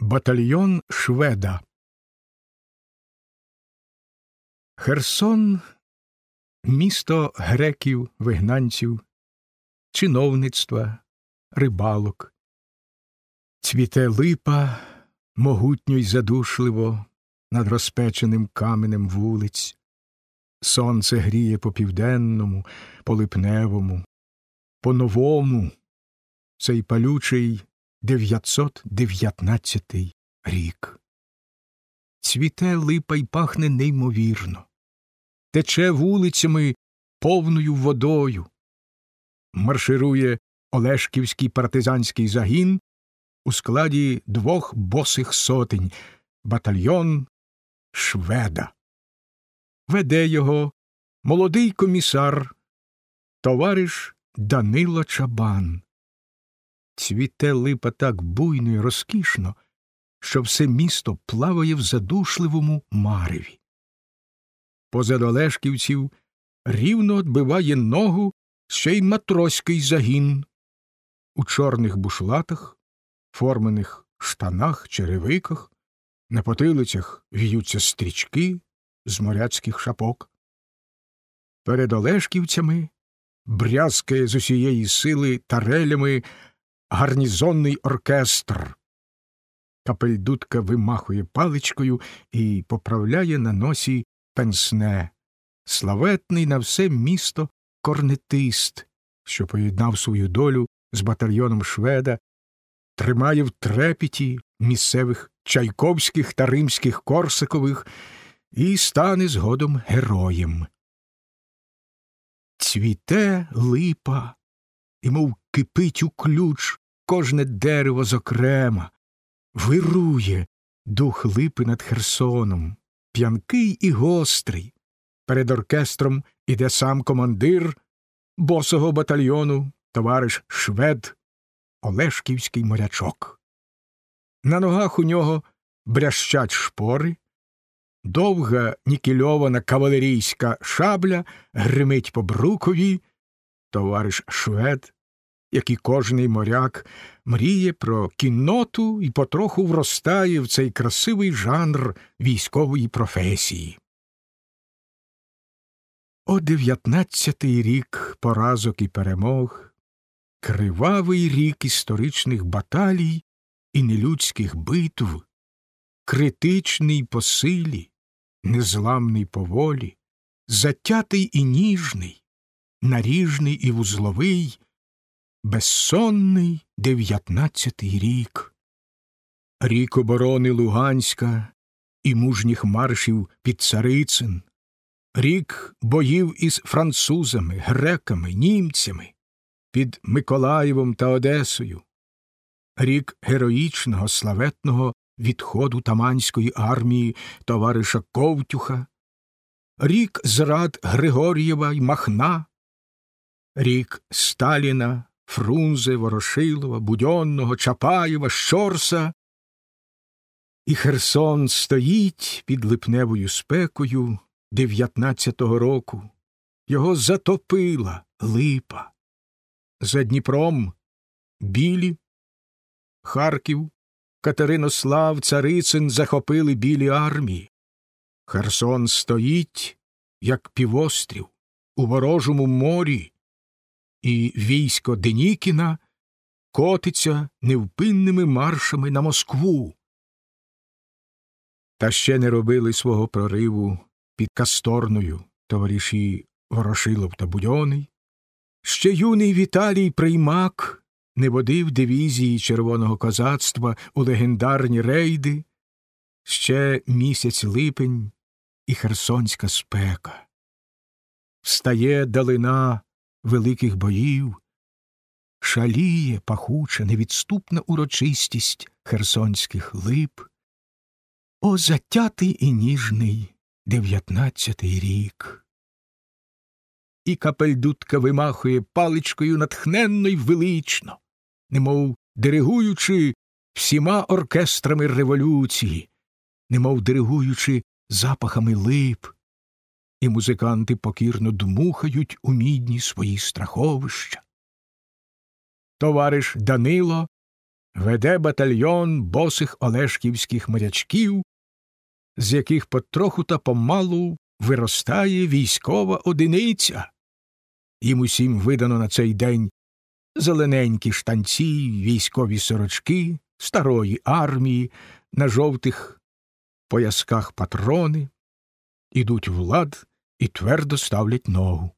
Батальйон Шведа. Херсон місто греків, вигнанців, чиновництва, рибалок. Цвіте липа могутньо й задушливо над розпеченим каменем вулиць. Сонце гріє по південному, по липневому, по новому цей палючий 919 рік. Цвіте липа й пахне неймовірно, тече вулицями повною водою. Марширує Олешківський партизанський загін у складі двох босих сотень батальйон Шведа. Веде його молодий комісар, товариш Данило Чабан. Цвіте липа так буйно й розкішно, що все місто плаває в задушливому мареві. Позад Олешківців рівно отбиває ногу ще й матроський загін. У чорних бушлатах, формених штанах, черевиках, на потилицях в'ються стрічки з моряцьких шапок. Перед Олешківцями брязкає з усієї сили тарелями гарнізонний оркестр. Капельдутка вимахує паличкою і поправляє на носі пенсне, славетний на все місто корнетист, що поєднав свою долю з батальйоном шведа, тримає в трепіті місцевих чайковських та римських корсикових і стане згодом героєм. Цвіте липа, і мов кипить у ключ кожне дерево зокрема, вирує дух липи над Херсоном, п'янкий і гострий. Перед оркестром іде сам командир босого батальйону, товариш Швед, Олешківський морячок. На ногах у нього брящать шпори, довга нікельована кавалерійська шабля гримить по брукові, товариш Швед як і кожний моряк, мріє про кінноту і потроху вростає в цей красивий жанр військової професії. О дев'ятнадцятий рік поразок і перемог, кривавий рік історичних баталій і нелюдських битв, критичний по силі, незламний по волі, затятий і ніжний, наріжний і вузловий, Безсонний дев'ятнадцятий рік, рік оборони Луганська і мужніх маршів під Царицин, рік боїв із французами, греками, німцями, під Миколаєвом та Одесою, рік героїчного славетного відходу Таманської армії товариша Ковтюха, рік зрад Григор'єва й Махна, рік Сталіна. Фрунзе, Ворошилова, Будьонного, Чапаєва, Щорса. І Херсон стоїть під липневою спекою дев'ятнадцятого року. Його затопила липа. За Дніпром білі, Харків, Катеринослав, Царицин захопили білі армії. Херсон стоїть, як півострів, у ворожому морі і військо Денікіна котиться невпинними маршами на Москву. Та ще не робили свого прориву під Касторною товариші Ворошилов та Будьоний. Ще юний Віталій Приймак не водив дивізії червоного козацтва у легендарні рейди, ще місяць липень і херсонська спека. Встає далина великих боїв, шаліє пахуча, невідступна урочистість херсонських лип, о затятий і ніжний дев'ятнадцятий рік. І капельдутка вимахує паличкою натхненно й велично, немов диригуючи всіма оркестрами революції, немов диригуючи запахами лип, і музиканти покірно дмухають у мідні свої страховища. Товариш Данило веде батальйон босих олешківських морячків, з яких потроху та помалу виростає військова одиниця. Їм усім видано на цей день зелененькі штанці, військові сорочки, старої армії, на жовтих поясках патрони, ідуть в лад і твердо ставлять ногу.